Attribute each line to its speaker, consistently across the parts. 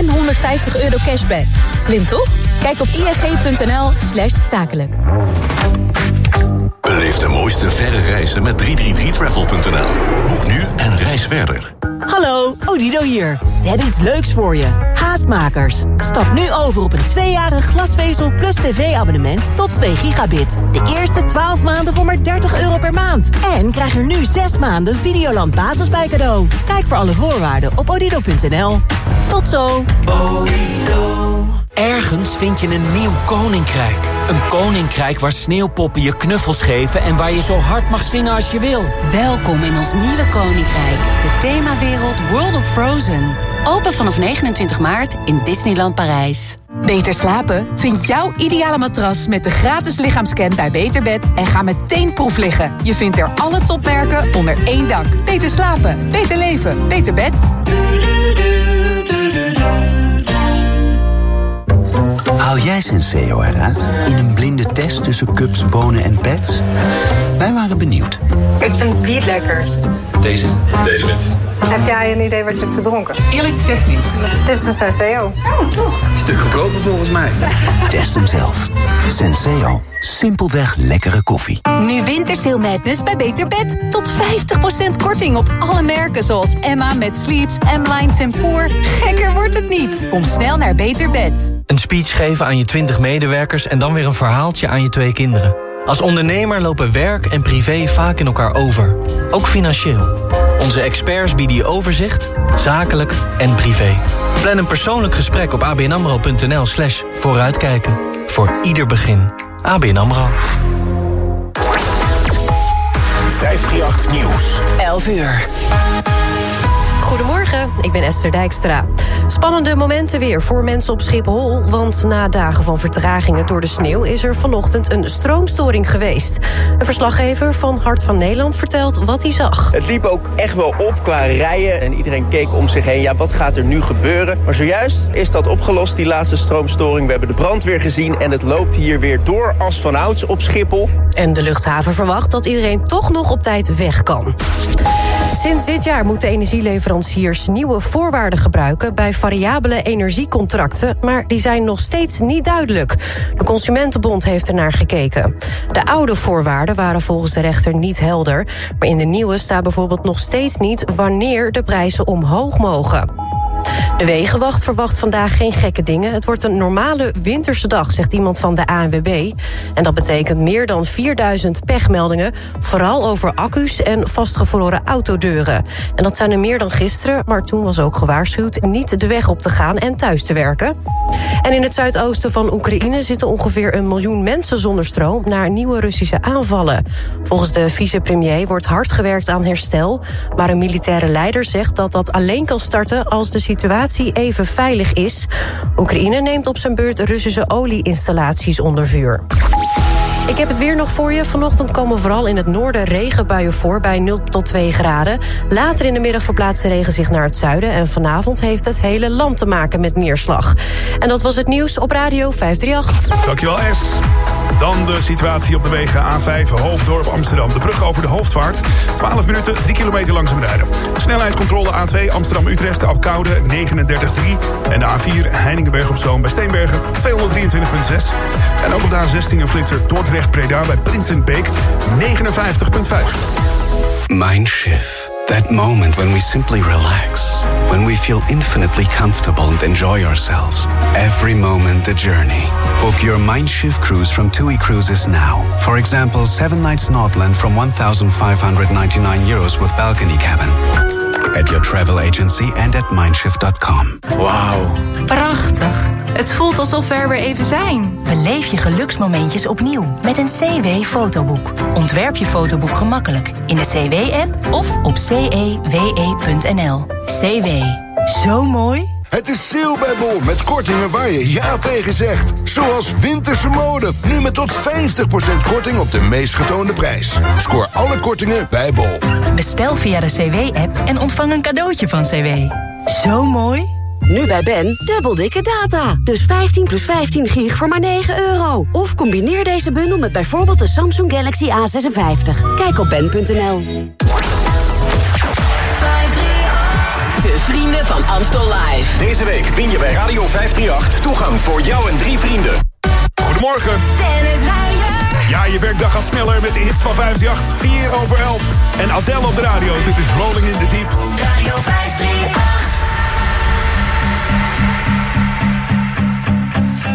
Speaker 1: en 150 euro cashback. Slim toch? Kijk op ing.nl slash zakelijk.
Speaker 2: Beleef de mooiste verre reizen met 333travel.nl. Boek nu en reis verder.
Speaker 3: Hallo, Odido hier. We hebben iets leuks voor je. Haastmakers. Stap nu over op een tweejarig glasvezel plus tv-abonnement tot 2 gigabit. De eerste 12 maanden voor maar 30 euro per maand. En krijg er nu 6 maanden Videoland Basis bij cadeau. Kijk voor alle voorwaarden op odido.nl. Tot zo.
Speaker 4: Ergens vind je een nieuw koninkrijk. Een koninkrijk waar sneeuwpoppen je knuffels geven... en waar je zo hard mag zingen als je wil.
Speaker 5: Welkom in ons nieuwe koninkrijk. De themawereld World of Frozen. Open vanaf 29 maart in Disneyland Parijs.
Speaker 6: Beter slapen? Vind jouw ideale matras met de gratis lichaamscan bij Beterbed... en ga meteen proef liggen. Je vindt er alle topmerken onder één dak. Beter slapen, beter leven, beter bed.
Speaker 7: Haal jij Senseo eruit in een blinde test tussen cups, bonen en pets? Wij waren benieuwd.
Speaker 8: Ik vind die het lekkerst.
Speaker 9: Deze. Deze wit.
Speaker 8: Heb jij een idee wat je hebt gedronken?
Speaker 9: Eerlijk gezegd niet.
Speaker 8: Dit is een Senseo.
Speaker 9: Oh, toch? Stuk goedkoper volgens mij.
Speaker 7: Test hem zelf. Senseo. Simpelweg lekkere koffie.
Speaker 6: Nu Wintersail Madness bij Beter Bed. Tot 50% korting op alle merken zoals Emma met Sleeps, M-Line Tempoor. Gekker wordt het niet. Kom snel naar Beter Bed.
Speaker 10: Een speech geven aan je 20 medewerkers en dan weer een verhaaltje aan je twee kinderen. Als ondernemer lopen werk en privé vaak in elkaar over. Ook financieel. Onze experts bieden je overzicht, zakelijk en privé. Plan een persoonlijk gesprek op abnamro.nl slash vooruitkijken. Voor ieder begin. ABN AMRO.
Speaker 2: 538 Nieuws.
Speaker 3: 11 uur. Goedemorgen, ik ben Esther Dijkstra. Spannende momenten weer voor mensen op Schiphol... want na dagen van vertragingen door de sneeuw... is er vanochtend een stroomstoring geweest. Een verslaggever van Hart van Nederland vertelt wat hij zag.
Speaker 11: Het liep ook echt wel op qua rijden en iedereen keek om zich heen. Ja, wat gaat er nu gebeuren? Maar zojuist is dat opgelost, die laatste stroomstoring. We hebben de brandweer gezien en het loopt hier weer door als vanouds op Schiphol.
Speaker 3: En de luchthaven verwacht dat iedereen toch nog op tijd weg kan. Sinds dit jaar moeten energieleveranciers nieuwe voorwaarden gebruiken... bij variabele energiecontracten, maar die zijn nog steeds niet duidelijk. De Consumentenbond heeft er naar gekeken. De oude voorwaarden waren volgens de rechter niet helder... maar in de nieuwe staat bijvoorbeeld nog steeds niet... wanneer de prijzen omhoog mogen. De Wegenwacht verwacht vandaag geen gekke dingen. Het wordt een normale winterse dag, zegt iemand van de ANWB. En dat betekent meer dan 4000 pechmeldingen... vooral over accu's en vastgevroren autodeuren. En dat zijn er meer dan gisteren, maar toen was ook gewaarschuwd... niet de weg op te gaan en thuis te werken. En in het zuidoosten van Oekraïne zitten ongeveer een miljoen mensen zonder stroom... naar nieuwe Russische aanvallen. Volgens de vicepremier wordt hard gewerkt aan herstel... maar een militaire leider zegt dat dat alleen kan starten... als de situatie even veilig is. Oekraïne neemt op zijn beurt Russische olieinstallaties onder vuur. Ik heb het weer nog voor je. Vanochtend komen vooral in het noorden regenbuien voor bij 0 tot 2 graden. Later in de middag verplaatst de regen zich naar het zuiden. En vanavond heeft het hele land te maken met neerslag. En dat was het nieuws op Radio 538.
Speaker 12: Dankjewel S. Dan de situatie op de wegen A5 Hoofddorp Amsterdam. De brug over de hoofdvaart. 12 minuten, 3 kilometer langzaam rijden. Snelheidscontrole A2 Amsterdam-Utrecht op Koude 39,3. En de A4 Heiningenberg op Zoom bij Steenbergen 223,6. En ook op de A16 een flitser Dordrecht-Breda bij Prinsenbeek 59,5.
Speaker 13: Mindshift. That moment when we simply relax, when we feel infinitely comfortable and enjoy ourselves. Every moment the journey. Book your Mindshift cruise from TUI Cruises now. For example, 7 nights Nordland from 1,599 euros with balcony cabin. At your travel agency and at mindshift.com.
Speaker 14: Wow. Prachtig. Het voelt alsof we er weer even zijn.
Speaker 15: Beleef je geluksmomentjes opnieuw met een CW-fotoboek. Ontwerp je fotoboek gemakkelijk in de CW-app of op cewe.nl. CW. Zo mooi.
Speaker 16: Het is sale bij Bol met kortingen waar je ja tegen zegt. Zoals winterse mode. Nu met tot 50% korting op de meest getoonde prijs. Scoor alle kortingen bij Bol.
Speaker 15: Bestel via de CW-app en ontvang een cadeautje van CW. Zo mooi.
Speaker 17: Nu bij Ben, dubbel dikke data. Dus 15 plus 15 gig voor maar 9 euro. Of combineer deze bundel met bijvoorbeeld de Samsung Galaxy A56. Kijk op ben.nl.
Speaker 18: De vrienden van Amstel Live.
Speaker 2: Deze week win je bij Radio 538 toegang voor jou en drie vrienden.
Speaker 12: Goedemorgen. Dennis Rijer. Ja, je werkdag gaat sneller met de hits van 538. 4 over 11. En Adele op de radio. Dit is Rolling in the Deep.
Speaker 19: Radio 538.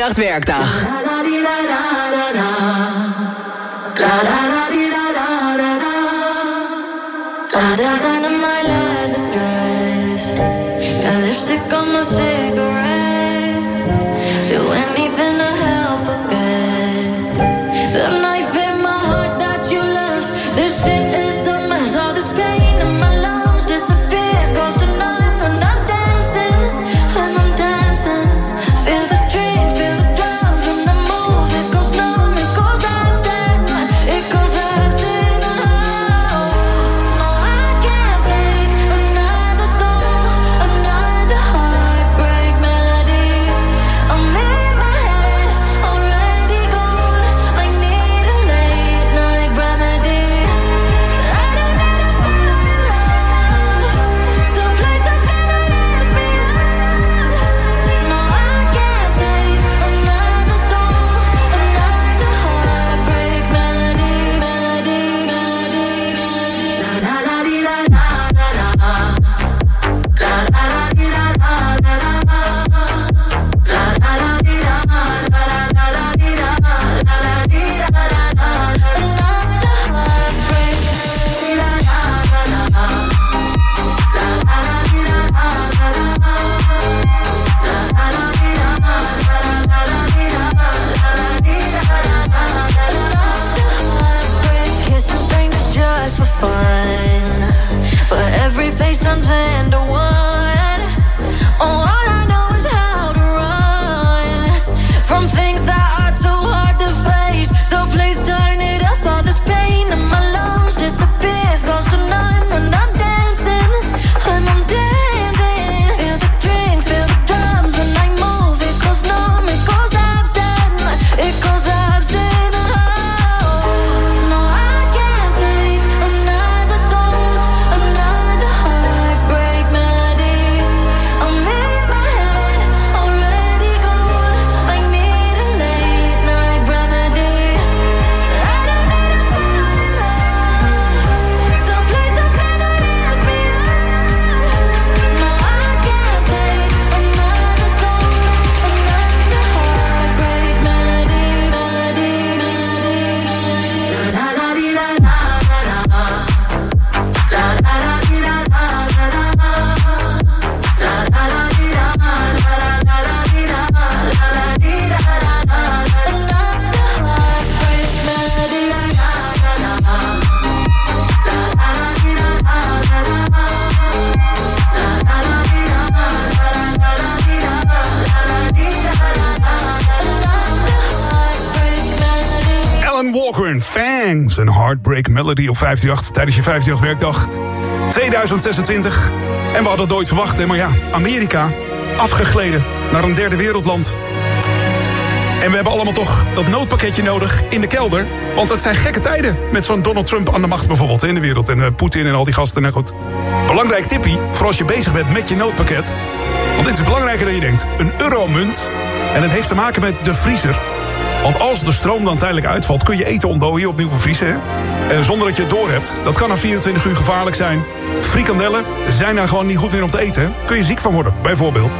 Speaker 18: 538 Werkdag.
Speaker 20: Melody
Speaker 12: op 538 tijdens je 538 werkdag 2026. En we hadden het nooit verwacht, hè, maar ja, Amerika afgegleden naar een derde wereldland. En we hebben allemaal toch dat noodpakketje nodig in de kelder. Want het zijn gekke tijden met zo'n Donald Trump aan de macht bijvoorbeeld in de wereld. En eh, Poetin en al die gasten. Nou goed. Belangrijk tippie voor als je bezig bent met je noodpakket. Want dit is belangrijker dan je denkt. Een euromunt. En het heeft te maken met de vriezer. Want als de stroom dan tijdelijk uitvalt, kun je eten ontdooien, opnieuw bevriezen. Hè? Zonder dat je het door hebt. Dat kan na 24 uur gevaarlijk zijn. Frikandellen zijn daar gewoon niet goed meer om te eten. Kun je ziek van worden, bijvoorbeeld.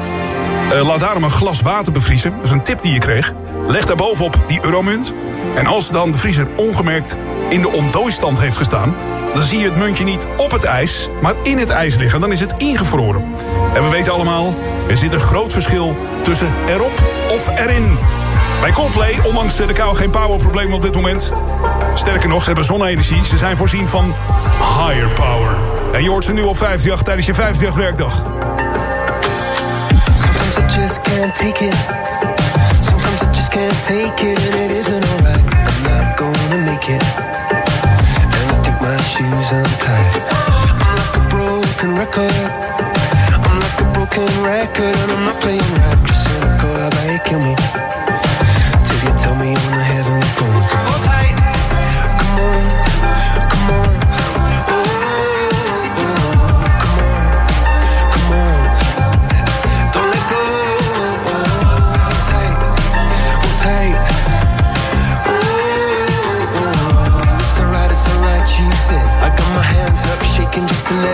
Speaker 12: Eh, laat daarom een glas water bevriezen. Dat is een tip die je kreeg. Leg daar bovenop die euromunt. En als dan de vriezer ongemerkt in de ontdooistand heeft gestaan... dan zie je het muntje niet op het ijs, maar in het ijs liggen. Dan is het ingevroren. En we weten allemaal, er zit een groot verschil tussen erop of erin. Bij Coldplay, ondanks de kou, geen powerprobleem op dit moment. Sterker nog, ze hebben zonne-energie. Ze zijn voorzien van higher power. En je hoort ze nu op 58 tijdens je 58 werkdag.
Speaker 21: Sometimes I just can't take it. Sometimes I just can't take it, and it isn't alright. I'm not gonna make it. And I think my shoes untied. I'm like a broken record. I'm like a broken record, and I'm not playing right. Just cynical, how about you me?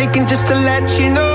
Speaker 21: shaking just to let you know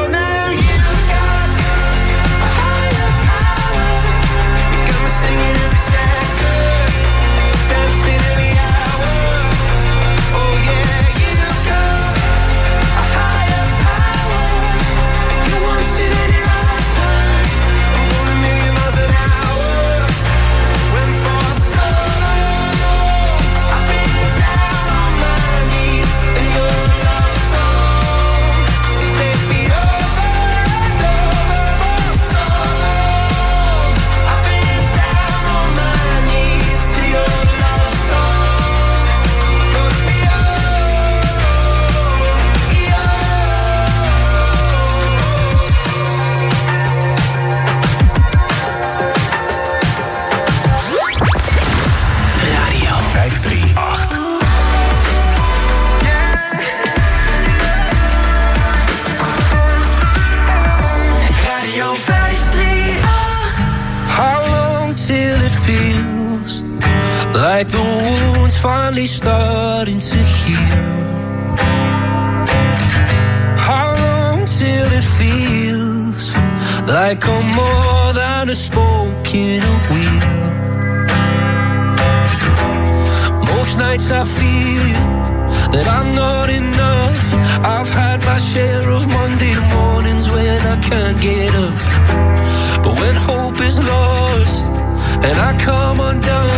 Speaker 22: lost, and I come undone.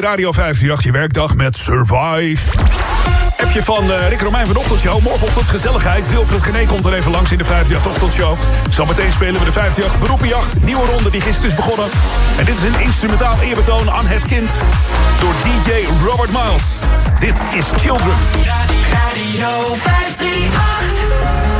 Speaker 12: Radio 538, je werkdag met Survive. Heb je van eh, Rick Romijn van de Ochtendshow. tot gezelligheid. Wilfred Gene komt er even langs in de 538 Ochtendshow. meteen spelen we de 538 Beroepenjacht. Nieuwe ronde die gisteren is begonnen. En dit is een instrumentaal eerbetoon aan het kind. Door DJ Robert Miles. Dit is Children.
Speaker 23: Radio 538.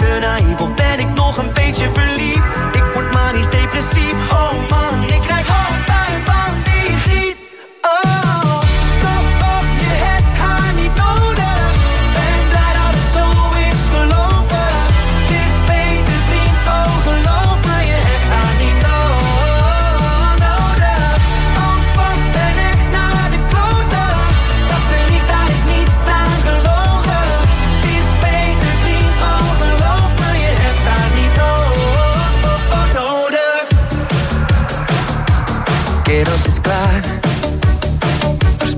Speaker 22: Naïef ben ik nog een beetje verliefd? Ik word manisch depressief. Oh man, ik krijg hoofdpijn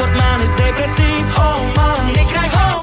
Speaker 22: Word manisch depressief. Oh man, ik krijg hoofdpijn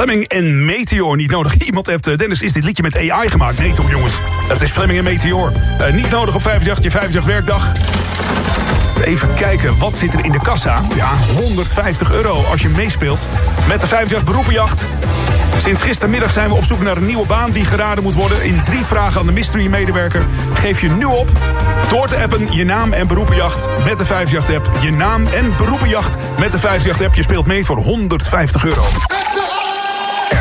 Speaker 12: Fleming en Meteor niet nodig. Iemand hebt, eh, Dennis, is dit liedje met AI gemaakt? Nee toch jongens, dat is Fleming en Meteor. Eh, niet nodig op 58, je 58 werkdag. Even kijken, wat zit er in de kassa? Ja, 150 euro als je meespeelt met de 58 beroepenjacht. Sinds gistermiddag zijn we op zoek naar een nieuwe baan die geraden moet worden. In drie vragen aan de mystery-medewerker geef je nu op door te appen je naam en beroepenjacht met de 58-app. Je naam en beroepenjacht met de 58-app. Je speelt mee voor 150 euro.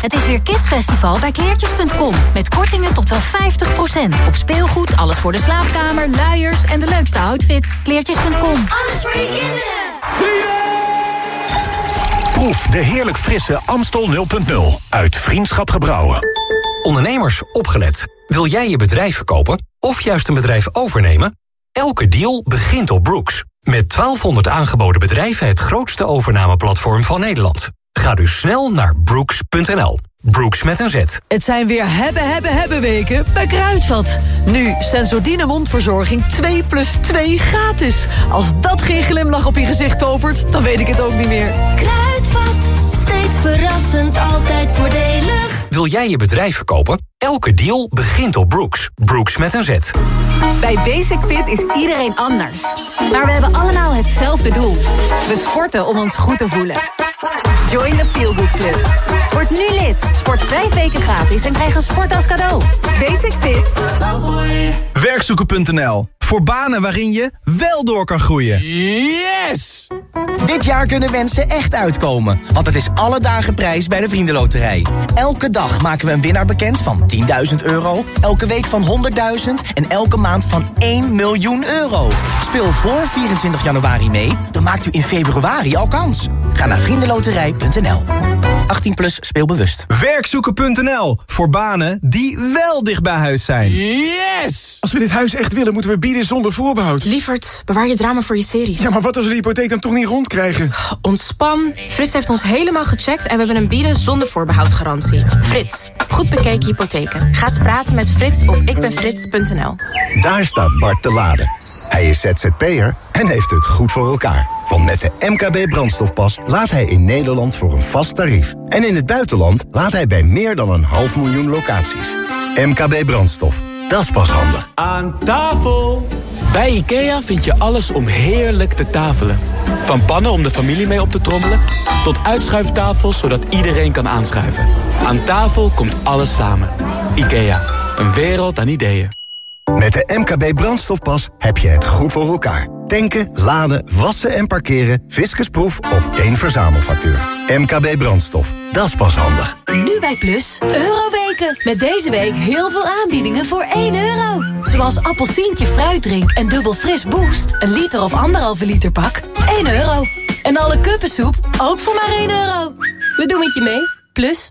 Speaker 1: Het is weer Kidsfestival bij kleertjes.com. Met kortingen tot wel 50%. Op speelgoed, alles voor de slaapkamer, luiers en de leukste outfits. Kleertjes.com.
Speaker 18: Alles voor je kinderen.
Speaker 2: Proef de heerlijk frisse Amstel 0.0 uit Vriendschap Gebrouwen.
Speaker 24: Ondernemers, opgelet. Wil jij je bedrijf verkopen of juist een bedrijf overnemen? Elke deal begint op Brooks. Met 1200 aangeboden bedrijven het grootste overnameplatform van Nederland. Ga dus snel naar brooks.nl. Brooks met een Z.
Speaker 25: Het zijn weer hebben, hebben, hebben weken bij Kruidvat. Nu Sensordine mondverzorging 2 plus 2 gratis. Als dat geen glimlach op je gezicht tovert, dan weet ik het ook niet meer.
Speaker 18: Kruidvat, steeds verrassend, altijd voordelig.
Speaker 24: Wil jij je bedrijf verkopen? Elke deal begint op Brooks. Brooks met een Z.
Speaker 19: Bij Basic Fit is iedereen anders. Maar we hebben allemaal hetzelfde doel. We sporten om ons goed te voelen. Join the Feel Good Club. Word nu lid. Sport vijf weken gratis en krijg een sport als cadeau. Basic Fit.
Speaker 26: Werkzoeken.nl Voor banen waarin je wel door kan groeien.
Speaker 27: Yes! Dit jaar kunnen wensen echt uitkomen. Want het is alle dagen prijs bij de Vriendenloterij. Elke dag maken we een winnaar bekend van 10.000 euro. Elke week van 100.000. En elke maand van 1 miljoen euro. Speel voor 24 januari mee. Dan maakt u in februari al kans. Ga naar vriendenloterij.nl. 18 plus speelbewust.
Speaker 26: Werkzoeken.nl voor banen die wel dicht bij huis zijn.
Speaker 12: Yes! Als we dit huis echt willen, moeten we bieden zonder voorbehoud.
Speaker 28: Lievert, bewaar je drama voor je series.
Speaker 12: Ja, maar wat als we de hypotheek dan toch niet rondkrijgen?
Speaker 28: Ontspan. Frits heeft ons helemaal gecheckt en we hebben een bieden zonder voorbehoud garantie. Frits, goed bekeken hypotheken. Ga eens praten met Frits op ikbenfrits.nl.
Speaker 29: Daar staat Bart te laden. Hij is ZZP'er en heeft het goed voor elkaar. Want met de MKB brandstofpas laat hij in Nederland voor een vast tarief. En in het buitenland laat hij bij meer dan een half miljoen locaties. MKB brandstof, dat is pas handig.
Speaker 30: Aan tafel! Bij IKEA vind je alles om heerlijk te tafelen. Van pannen om de familie mee op te trommelen... tot uitschuiftafels zodat iedereen kan aanschuiven. Aan tafel komt alles samen. IKEA, een wereld aan ideeën.
Speaker 29: Met de MKB brandstofpas heb je het goed voor elkaar. Tanken, laden, wassen en parkeren. Fiscusproef op één verzamelfactuur. MKB brandstof, dat is pas handig.
Speaker 6: Nu bij Plus, Euroweken. Met deze week heel veel aanbiedingen voor 1 euro. Zoals appelsientje fruitdrink en dubbel fris boost. Een liter of anderhalve liter pak, 1 euro. En alle kuppensoep, ook voor maar 1 euro. We doen het je mee, Plus.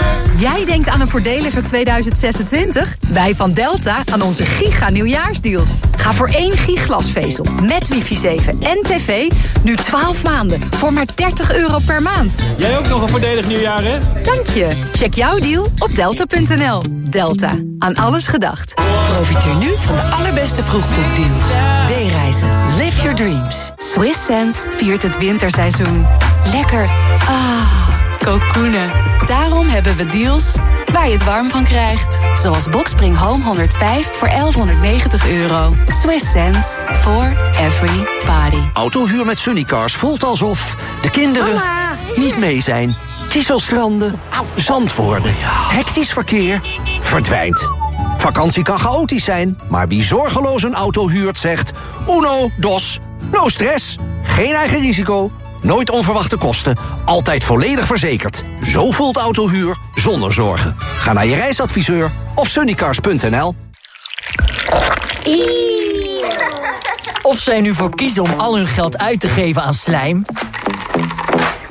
Speaker 19: Jij denkt aan een voordeliger 2026? Wij van Delta aan onze giga nieuwjaarsdeals. Ga voor één giglasvezel met wifi 7 en tv nu 12 maanden voor maar 30 euro per maand.
Speaker 30: Jij ook nog een voordelig nieuwjaar, hè?
Speaker 19: Dank je. Check jouw deal op delta.nl. Delta. Aan alles gedacht.
Speaker 31: Profiteer nu van de allerbeste vroegboekdeals. D-reizen. Live your dreams.
Speaker 6: Swiss Sense viert het winterseizoen. Lekker. Ah, kokoenen. Daarom hebben we deals waar je het warm van krijgt. Zoals Boxspring Home 105 voor 1190 euro. Swiss sense for every body.
Speaker 32: Autohuur met Sunnycars voelt alsof de kinderen niet mee zijn. Kieselstranden, zand worden, hectisch verkeer, verdwijnt. Vakantie kan chaotisch zijn, maar wie zorgeloos een auto huurt zegt... Uno, dos, no stress, geen eigen risico, nooit onverwachte kosten, altijd volledig verzekerd. Zo voelt autohuur zonder zorgen. Ga naar je reisadviseur of sunnycars.nl.
Speaker 33: Of zij nu voor kiezen om al hun geld uit te geven aan slijm...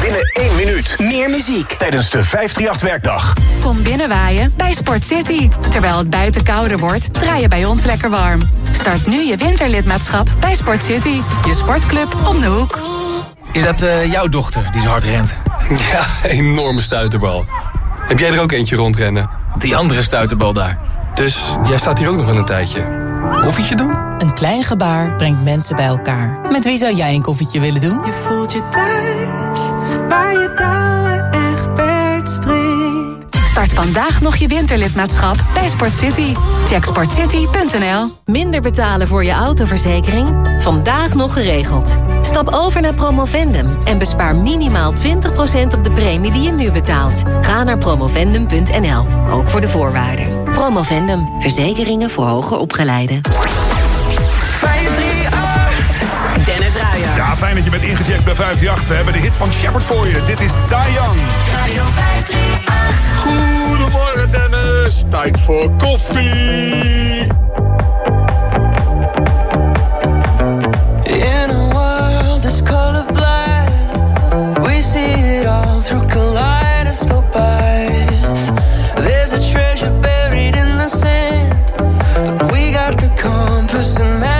Speaker 2: Binnen één minuut.
Speaker 6: Meer muziek.
Speaker 2: Tijdens de 538-werkdag.
Speaker 6: Kom binnenwaaien bij Sport City. Terwijl het buiten kouder wordt, draai je bij ons lekker warm. Start nu je winterlidmaatschap bij Sport City. Je sportclub om de hoek.
Speaker 34: Is dat eh, jouw dochter die zo hard rent?
Speaker 35: Ja, enorme stuiterbal. Heb jij er ook eentje rondrennen?
Speaker 34: Die andere stuiterbal daar.
Speaker 35: Dus jij staat hier ook nog wel een tijdje. Koffietje doen?
Speaker 15: Een klein gebaar brengt mensen bij elkaar. Met wie zou jij een koffietje willen doen?
Speaker 22: Je voelt je thuis, waar je touwen echt strikt.
Speaker 6: Start vandaag nog je winterlidmaatschap bij Sport City. Check sportcity.nl.
Speaker 3: Minder betalen voor je autoverzekering? Vandaag nog geregeld. Stap over naar Promovendum en bespaar minimaal 20% op de premie die je nu betaalt. Ga naar promovendum.nl, ook voor de voorwaarden. Promovendum, verzekeringen voor hoger opgeleiden.
Speaker 22: 538, Dennis Ruijer.
Speaker 12: Ja, fijn dat je bent ingecheckt bij 538. We hebben de hit van Shepard voor je. Dit is Diane.
Speaker 22: Radio 538.
Speaker 36: Goedemorgen Dennis, tijd voor koffie.
Speaker 22: In a world that's colorblind, we see it all through kaleidoscope eyes. There's a treasure buried compass and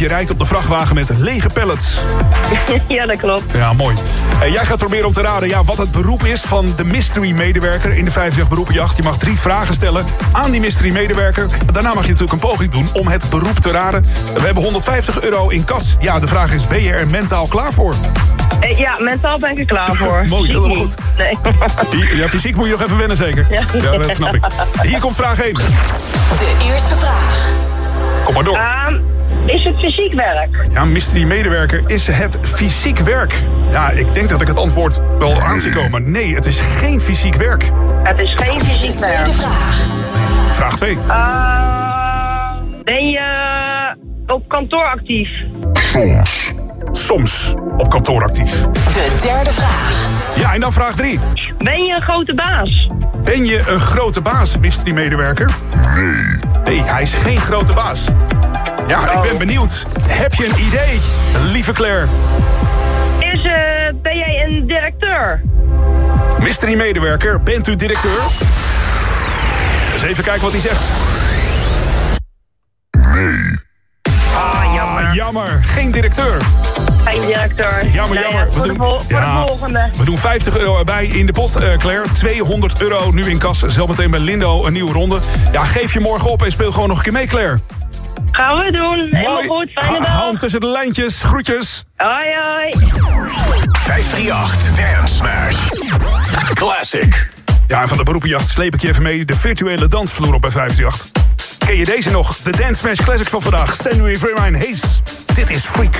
Speaker 12: Je rijdt op de vrachtwagen met lege pallets.
Speaker 37: ja, dat klopt.
Speaker 12: Ja, mooi. En jij gaat proberen om te raden ja, wat het beroep is van de mystery-medewerker in de 50 beroepenjacht. Je mag drie vragen stellen aan die mystery-medewerker. Daarna mag je natuurlijk een poging doen om het beroep te raden. We hebben 150 euro in kas. Ja, de vraag is, ben je er mentaal klaar voor?
Speaker 37: Eh, Ja, mentaal ben ik er klaar voor.
Speaker 12: Mooi, helemaal goed.
Speaker 37: Nee.
Speaker 12: Ja, fysiek moet je nog even wennen zeker.
Speaker 37: Ja.
Speaker 12: dat snap ik. Hier komt vraag 1.
Speaker 38: De eerste vraag.
Speaker 12: Kom maar door.
Speaker 37: Ehm, is het fysiek werk?
Speaker 12: Ja, mystery-medewerker, is het fysiek werk? Ja, ik denk dat ik het antwoord wel aan zie komen. Nee, het is geen fysiek werk.
Speaker 37: Het is geen fysiek werk.
Speaker 38: Tweede vraag.
Speaker 12: Vraag 2.
Speaker 37: Ehm, ben je op kantoor actief?
Speaker 12: Soms. Soms op kantoor actief.
Speaker 38: De derde vraag.
Speaker 12: Ja, en dan vraag 3.
Speaker 37: Ben je een grote baas?
Speaker 12: Ben je een grote baas, mystery-medewerker? Nee. Nee, hij is geen grote baas. Ja, ik ben benieuwd. Heb je een idee, lieve Claire?
Speaker 37: Is, eh, ben jij een directeur?
Speaker 12: Mystery-medewerker, bent u directeur? Eens even kijken wat hij zegt. Nee. Ah, jammer. Jammer, geen directeur.
Speaker 37: Geen directeur.
Speaker 12: Jammer,
Speaker 37: Nou ja,
Speaker 12: jammer.
Speaker 37: voor, de, vol- voor
Speaker 12: ja,
Speaker 37: de volgende.
Speaker 12: we doen 50 euro erbij in de pot, eh, Claire. 200 euro nu in kas. Zometeen bij Lindo een nieuwe ronde. Ja, geef je morgen op en speel gewoon nog een keer mee, Claire.
Speaker 37: Gaan we doen. Helemaal goed. Fijne dag.
Speaker 12: Hand tussen de lijntjes. Groetjes.
Speaker 37: Hoi, hoi.
Speaker 2: 538 Dance Smash. Classic.
Speaker 12: Ja, en van de beroepenjacht sleep ik je even mee de virtuele dansvloer op bij 538. Ken je deze nog? De Dance Smash Classic van vandaag. Stanley Vermijn Hayes. Dit is Freak.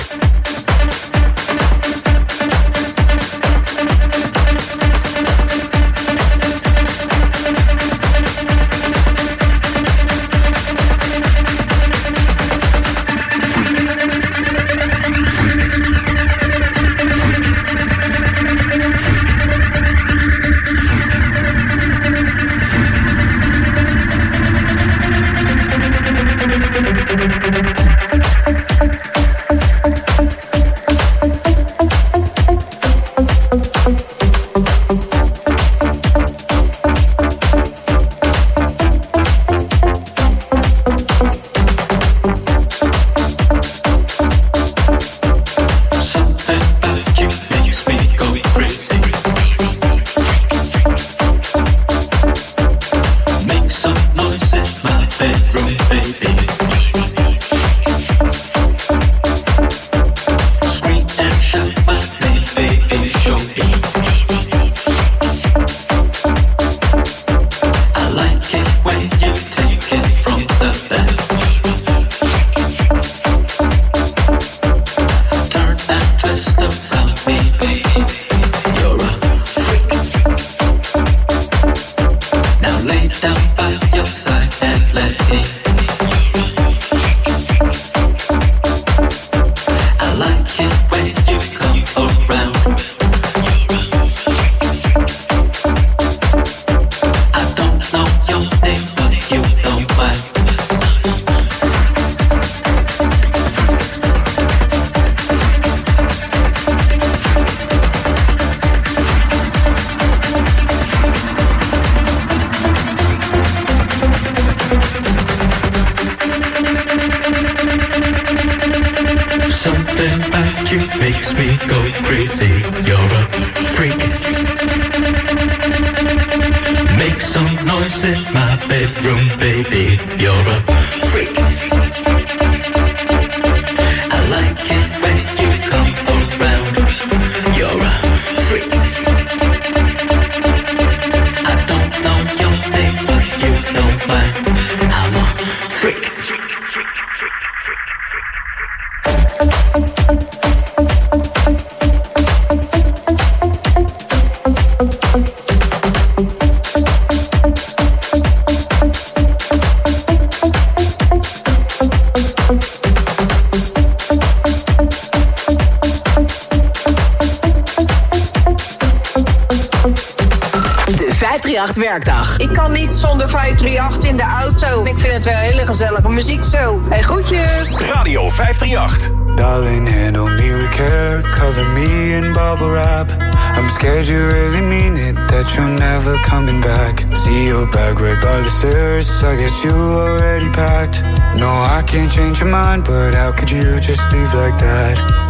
Speaker 39: 538 werkdag.
Speaker 40: Ik kan niet zonder 538 in de auto. Ik vind het wel hele gezellige muziek zo. Hey, groetjes.
Speaker 2: Radio 538.
Speaker 41: Darling, handle me with care, cover me in bubble wrap. I'm scared you really mean it, that you're never coming back. See your bag right by the stairs, I guess you already packed. No, I can't change your mind, but how could you just leave like that?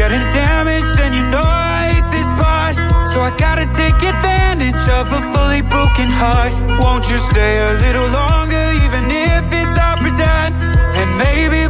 Speaker 41: Getting damaged, and you know I hate this part. So I gotta take advantage of a fully broken heart. Won't you stay a little longer, even if it's all pretend? And maybe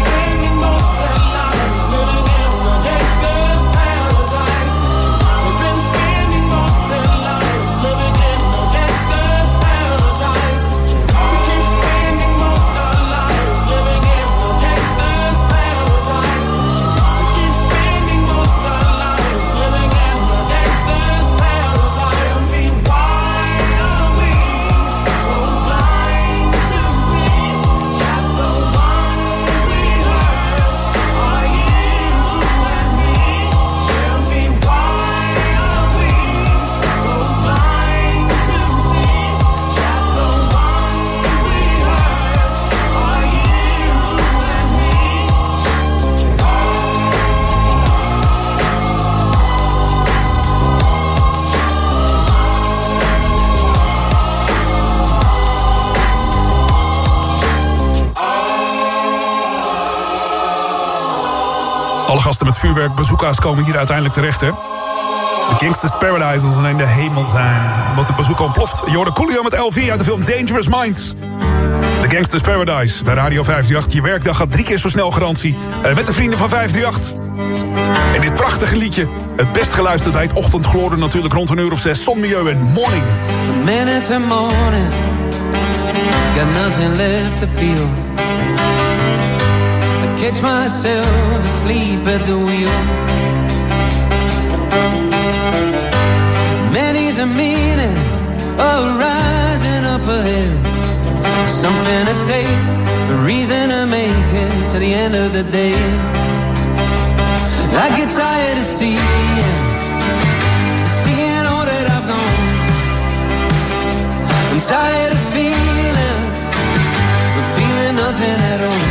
Speaker 12: Vuurwerkbazooka's komen hier uiteindelijk terecht, hè? De Gangsters Paradise zal in de hemel zijn. Omdat de bazooka ontploft. Je hoorde Coolio met LV uit de film Dangerous Minds. De Gangsters Paradise bij Radio 538. Je werkdag had drie keer zo snel garantie. Eh, met de vrienden van 538. En dit prachtige liedje. Het best geluisterd bij het ochtendgloren natuurlijk rond een uur of zes. Zonmilieu en Morning.
Speaker 22: A minute morning, got nothing left to feel. Catch myself asleep at the wheel. Many's a meaning of rising up ahead. Something to stay, a reason to make it to the end of the day. I get tired of seeing, seeing all that I've known. I'm tired of feeling, feeling nothing at all.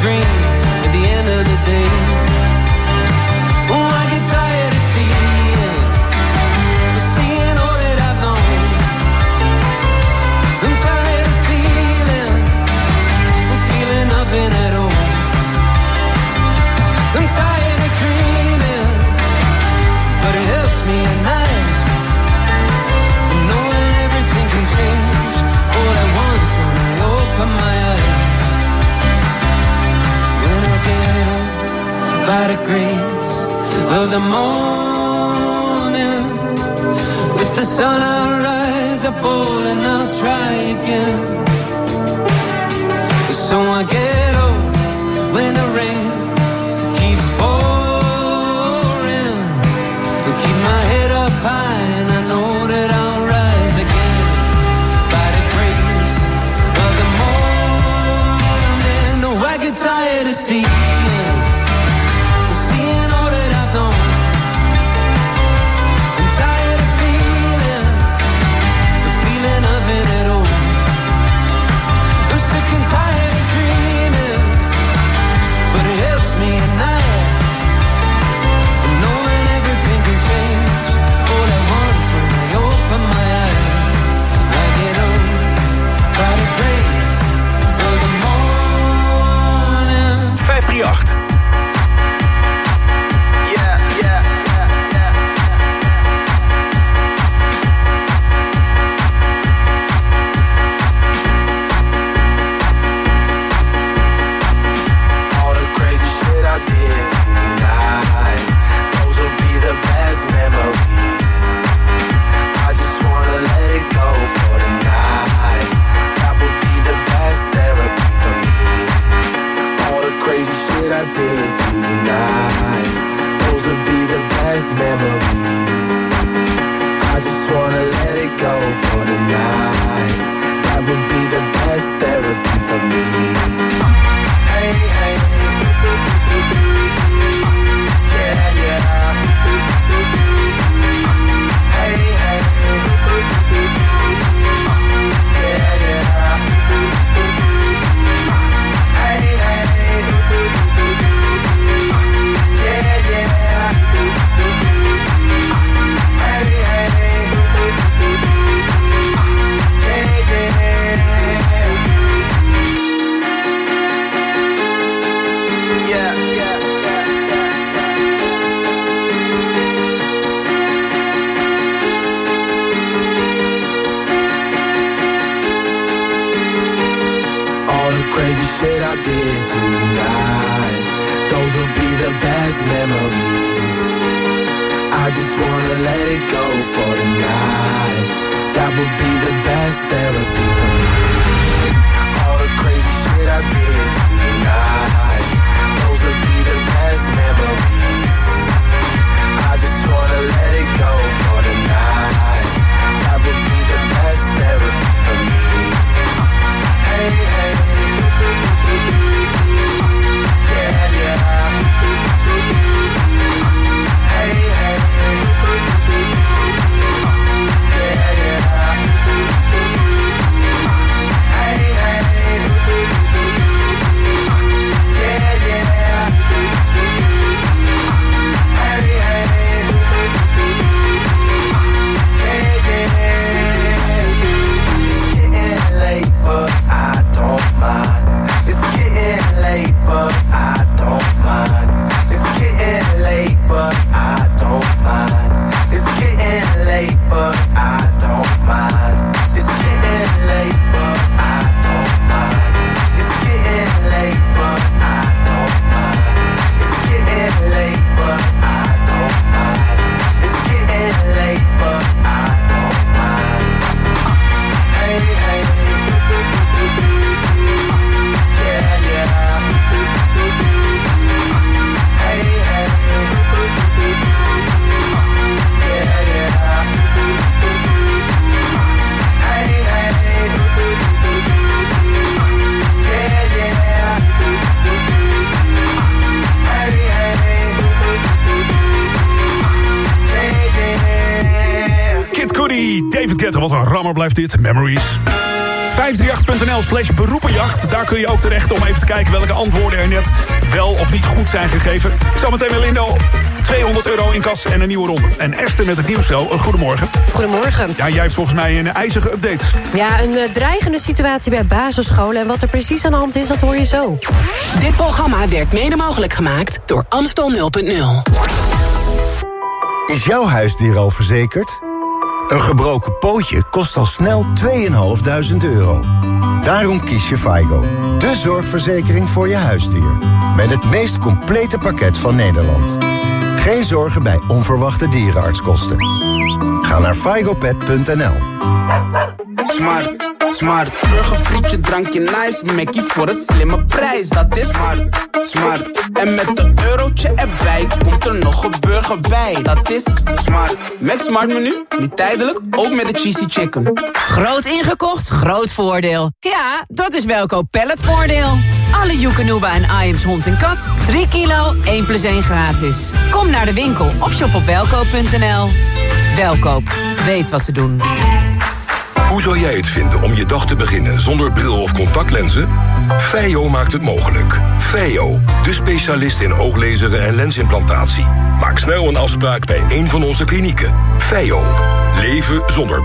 Speaker 22: Dream by the grace of the morning, with the sun I'll rise, I fall and I'll try again.
Speaker 12: Blijft dit. Memories. 538.nl slash beroepenjacht. Daar kun je ook terecht om even te kijken welke antwoorden er net wel of niet goed zijn gegeven. Zometeen weer Lindo. 200 euro in kas en een nieuwe ronde. En Esther met het nieuws zo. Een goedemorgen.
Speaker 42: Goedemorgen.
Speaker 12: Ja, jij hebt volgens mij een ijzige update.
Speaker 42: Ja, een uh, dreigende situatie bij basisscholen. En wat er precies aan de hand is, dat hoor je zo.
Speaker 43: Dit programma werd mede mogelijk gemaakt door Amstel 0.0.
Speaker 29: Is jouw huisdier al verzekerd? Een gebroken pootje kost al snel 2.500 euro. Daarom kies je FIGO, de zorgverzekering voor je huisdier. Met het meest complete pakket van Nederland. Geen zorgen bij onverwachte dierenartskosten. Ga naar figopet.nl.
Speaker 44: Smart, smart. Burgerfrietje, drankje nice. Mackie voor een slimme prijs, dat is smart, smart. En met een eurotje erbij komt er nog een burger bij, dat is smart. Max Smart menu, nu tijdelijk, ook met de cheesy chicken.
Speaker 33: Groot ingekocht, groot voordeel. Ja, dat is Welkoop Palletvoordeel. Alle Joekanuba en Iams hond en kat. 3 kilo, 1 plus 1 gratis. Kom naar de winkel of shop op welkoop.nl. Welkoop, weet wat te doen.
Speaker 45: Hoe zou jij het vinden om je dag te beginnen zonder bril of contactlenzen? Feio maakt het mogelijk. Feio, de specialist in ooglezeren en lensimplantatie. Maak snel een afspraak bij een van onze klinieken. Feio. Leven zonder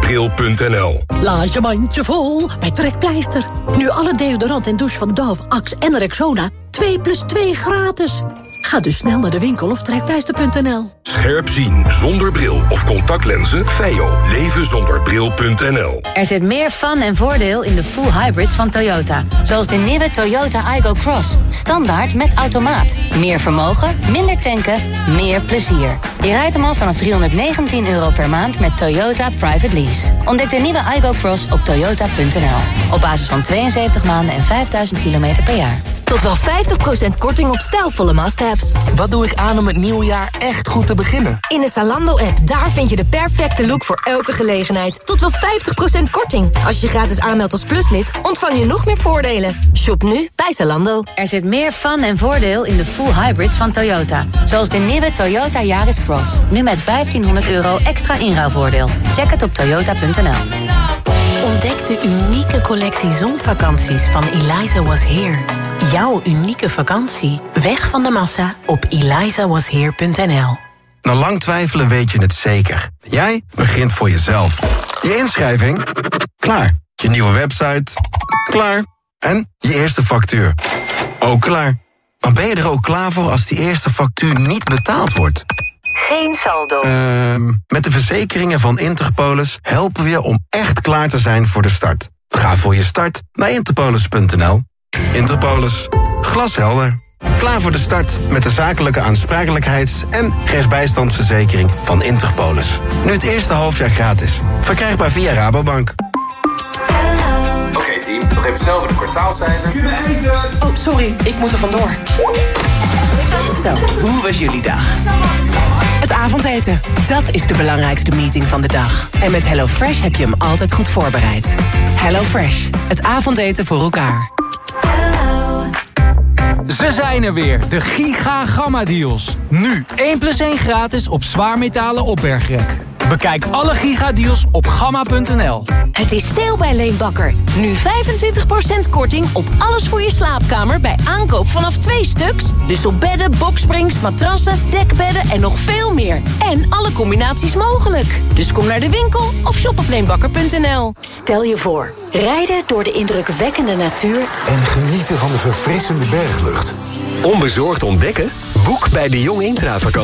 Speaker 46: Laat je mandje vol bij Trekpleister. Nu alle deodorant en douche van Dove, Axe en Rexona 2 plus 2 gratis. Ga dus snel naar de winkel of trekpleister.nl.
Speaker 45: Scherp zien zonder bril of contactlenzen. Feio. Leven zonder bril.nl
Speaker 47: Er zit meer fun en voordeel in de full hybrids van Toyota. Zoals de nieuwe Toyota Igo Cross. Standaard met automaat. Meer vermogen, minder tanken, meer plezier. Je rijdt hem al vanaf 319 euro per maand met Toyota Private Lease. Ontdek de nieuwe Igo Cross op toyota.nl. Op basis van 72 maanden en 5000 kilometer per jaar.
Speaker 48: Tot wel 50% korting op stijlvolle must-haves.
Speaker 49: Wat doe ik aan om het nieuwe jaar echt goed te beginnen?
Speaker 48: In de Zalando-app, daar vind je de perfecte look voor elke gelegenheid. Tot wel 50% korting. Als je gratis aanmeldt als pluslid, ontvang je nog meer voordelen. Shop nu bij Zalando.
Speaker 47: Er zit meer fun en voordeel in de full hybrids van Toyota. Zoals de nieuwe Toyota Yaris Cross. Nu met 1500 euro extra inruilvoordeel. Check het op toyota.nl.
Speaker 50: Ontdek de unieke collectie zonvakanties van Eliza Was Here. Jouw unieke vakantie. Weg van de massa op elizawasheer.nl
Speaker 51: Na lang twijfelen weet je het zeker. Jij begint voor jezelf. Je inschrijving? Klaar. Je nieuwe website? Klaar. En je eerste factuur? Ook klaar. Maar ben je er ook klaar voor als die eerste factuur niet betaald wordt?
Speaker 47: Geen saldo.
Speaker 51: Ehm met de verzekeringen van Interpolis helpen we je om echt klaar te zijn voor de start. Ga voor je start naar interpolis.nl. Interpolis. Glashelder. Klaar voor de start met de zakelijke aansprakelijkheids- en rechtsbijstandsverzekering van Interpolis. Nu het eerste halfjaar gratis. Verkrijgbaar via Rabobank.
Speaker 52: Oké team, nog even snel voor de kwartaalcijfers.
Speaker 33: Oh, sorry, ik moet er vandoor. Zo, hoe was jullie dag? Het avondeten, dat is de belangrijkste meeting van de dag. En met HelloFresh heb je hem altijd goed voorbereid. HelloFresh, het avondeten voor elkaar. Ze zijn er weer, de Giga Gamma Deals. Nu 1 plus 1 gratis op zwaarmetalen opbergrek. Bekijk alle gigadeals op gamma.nl.
Speaker 48: Het is sale bij Leenbakker. Nu 25% korting op alles voor je slaapkamer bij aankoop vanaf twee stuks. Dus op bedden, boksprings, matrassen, dekbedden en nog veel meer. En alle combinaties mogelijk. Dus kom naar de winkel of shop op leenbakker.nl.
Speaker 46: Stel je voor, rijden door de indrukwekkende natuur...
Speaker 2: En genieten van de verfrissende berglucht.
Speaker 53: Onbezorgd ontdekken? Boek bij de Jong Intra vakantie.